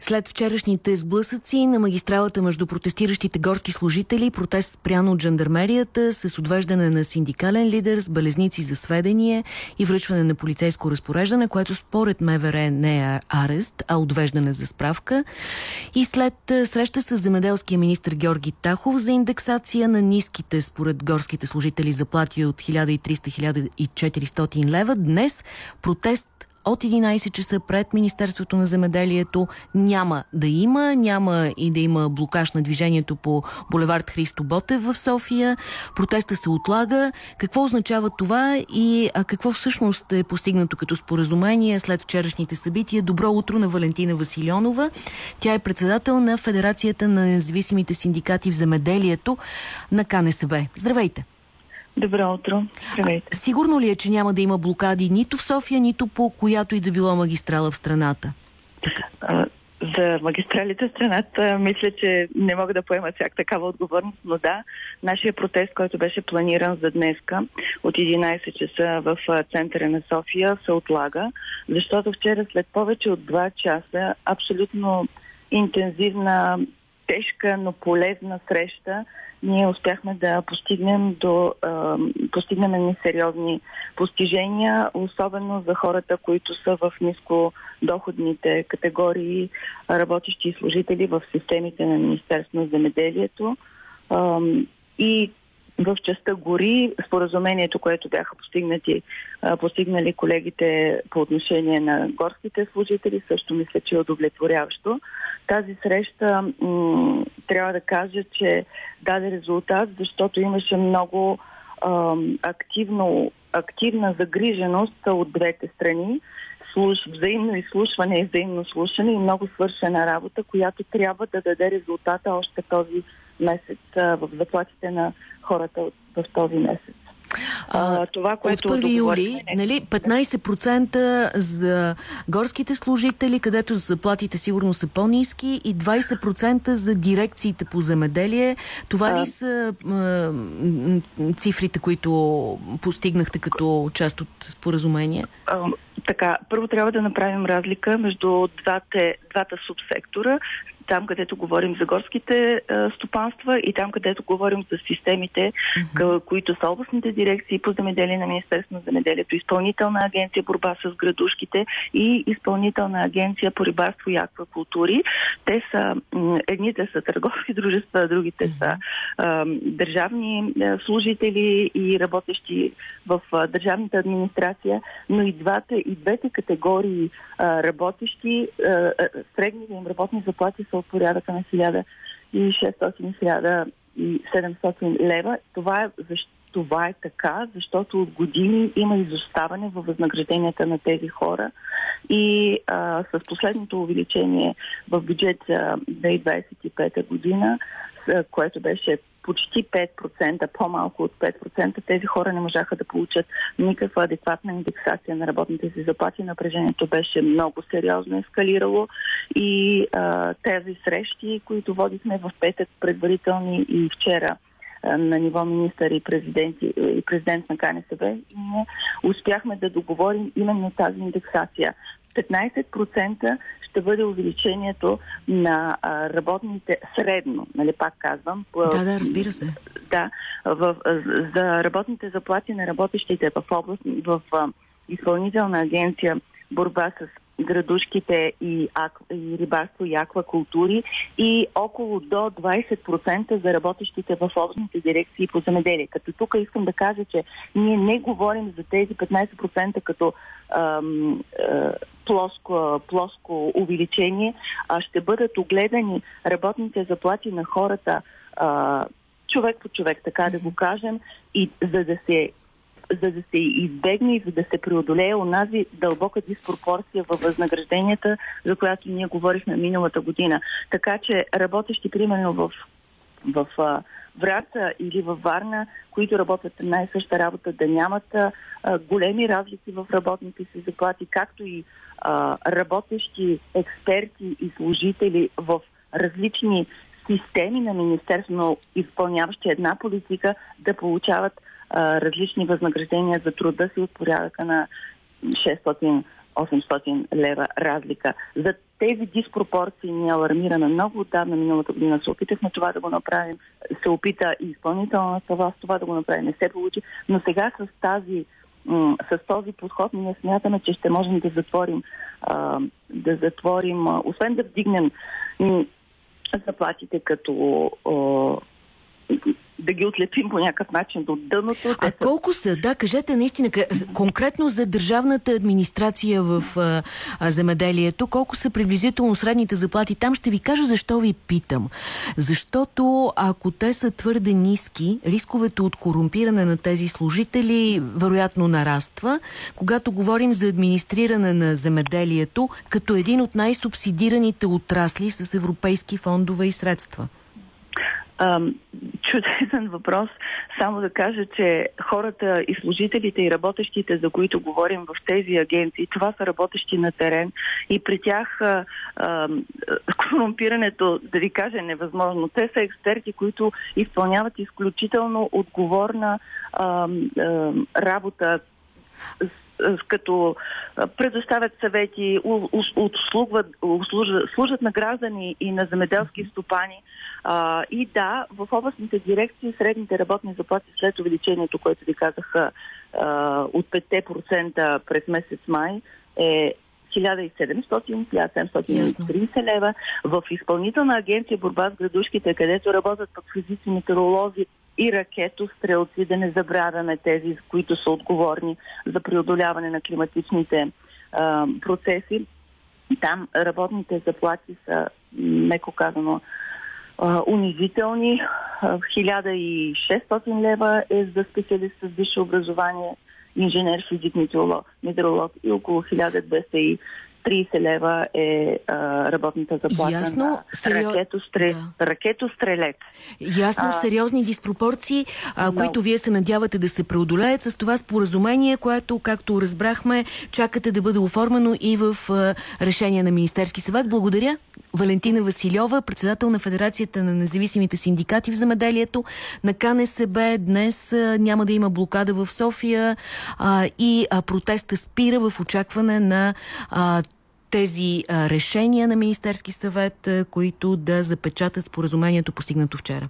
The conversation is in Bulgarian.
След вчерашните сблъсъци на магистралата между протестиращите горски служители, протест спряно от жандармерията с отвеждане на синдикален лидер с белезници за сведение и връчване на полицейско разпореждане, което според МВР не е арест, а отвеждане за справка. И след среща с земеделския министр Георги Тахов за индексация на ниските според горските служители заплати от 1300-1400 лева, днес протест от 11 часа пред Министерството на земеделието няма да има, няма и да има блокаж на движението по булевард Христо Ботев в София. Протеста се отлага. Какво означава това и какво всъщност е постигнато като споразумение след вчерашните събития? Добро утро на Валентина Василионова. Тя е председател на Федерацията на независимите синдикати в земеделието на КНСБ. Здравейте! Добро утро. Здравейте. Сигурно ли е, че няма да има блокади нито в София, нито по която и да било магистрала в страната? А, за магистралите в страната мисля, че не мога да поема всяка такава отговорност, но да, нашия протест, който беше планиран за днеска от 11 часа в центъра на София, се отлага, защото вчера след повече от 2 часа абсолютно интензивна, тежка, но полезна среща ние успяхме да постигнем до постигнем едни сериозни постижения, особено за хората, които са в ниско доходните категории, работещи служители в системите на Министерство на земеделието. И в частта гори, споразумението, което бяха постигнати, постигнали колегите по отношение на горските служители, също мисля, че е удовлетворяващо. Тази среща м- трябва да кажа, че даде резултат, защото имаше много ам, активно, активна загриженост от двете страни слуш, взаимно изслушване и взаимно слушане и много свършена работа, която трябва да даде резултата още този месец а, в заплатите на хората в този месец. А, това, което от 1 юли, нали, 15% за горските служители, където заплатите сигурно са по-низки и 20% за дирекциите по земеделие. Това а... ли са а, цифрите, които постигнахте като част от споразумение? А, така, първо трябва да направим разлика между двата, двата субсектора там, където говорим за горските а, стопанства и там, където говорим за системите, mm-hmm. които са областните дирекции по земеделие на Министерство на земеделието, изпълнителна агенция борба с градушките и изпълнителна агенция по рибарство и аквакултури. Те са, едните са търговски дружества, другите mm-hmm. са а, държавни служители и работещи в а, държавната администрация, но и двата, и двете категории а, работещи, а, средните им работни заплати са от порядъка на 1600-1700 лева. Това е, това е така, защото от години има изоставане във възнагражденията на тези хора и а, с последното увеличение в бюджет за 2025 година, което беше почти 5%, по-малко от 5%, тези хора не можаха да получат никаква адекватна индексация на работните си заплати. Напрежението беше много сериозно ескалирало и а, тези срещи, които водихме в петък предварителни и вчера на ниво министър и, президент, и президент на КНСБ, ние успяхме да договорим именно тази индексация. 15% ще бъде увеличението на а, работните средно, нали пак казвам. Да, да, разбира се. Да, в, за работните заплати на работещите в област, в а, изпълнителна агенция борба с градушките и, ак, и рибарство и аквакултури и около до 20% за работещите в областните дирекции по земеделие. Като тук искам да кажа, че ние не говорим за тези 15% като ам, а, плоско, плоско увеличение, а ще бъдат огледани работните заплати на хората а, човек по човек, така да го кажем, и за да се за да се избегне и за да се преодолее онази дълбока диспропорция във възнагражденията, за която ние говорихме миналата година. Така че работещи примерно в, в, Враца или във Варна, които работят една и съща работа, да нямат а, големи разлики в работните си заплати, както и а, работещи експерти и служители в различни системи на Министерство, изпълняващи една политика, да получават различни възнаграждения за труда си от порядъка на 600 800 лева разлика. За тези диспропорции ни алармираме много отдавна миналата година. Се опитахме това да го направим. Се опита и изпълнителната власт това да го направим. Не се получи. Но сега с тази с този подход ние смятаме, че ще можем да затворим, да затворим, освен да вдигнем заплатите като да ги отлепим по някакъв начин до дъното. А колко са? Да, кажете наистина, конкретно за държавната администрация в а, а, земеделието, колко са приблизително средните заплати? Там ще ви кажа защо ви питам. Защото ако те са твърде ниски, рисковете от корумпиране на тези служители вероятно нараства. Когато говорим за администриране на земеделието, като един от най-субсидираните отрасли с европейски фондове и средства. Чудесен въпрос. Само да кажа, че хората и служителите и работещите, за които говорим в тези агенции, това са работещи на терен и при тях корумпирането, да ви кажа, е невъзможно. Те са експерти, които изпълняват изключително отговорна работа като предоставят съвети, услужат, служат на граждани и на земеделски стопани. И да, в областните дирекции средните работни заплати след увеличението, което ви казах от 5% през месец май е 1700-1730 лева. В изпълнителна агенция борба с градушките, където работят пък физици, метеоролози и ракетострелци, да не забравяме тези, които са отговорни за преодоляване на климатичните а, процеси. Там работните заплати са, меко казано, а, унизителни. 1600 лева е за специалист с висше образование, инженер, физик, метеоролог и около 1200 30 лева е а, работната заплата Ясно, на сериоз... ракетостре... да. ракетострелец. Ясно, а, сериозни диспропорции, а, които вие се надявате да се преодолеят с това споразумение, което, както разбрахме, чакате да бъде оформено и в а, решение на Министерски съвет. Благодаря. Валентина Василева, председател на Федерацията на независимите синдикати в замеделието. На КНСБ днес а, няма да има блокада в София а, и а, протеста спира в очакване на а, тези решения на Министерски съвет, които да запечатат споразумението постигнато вчера?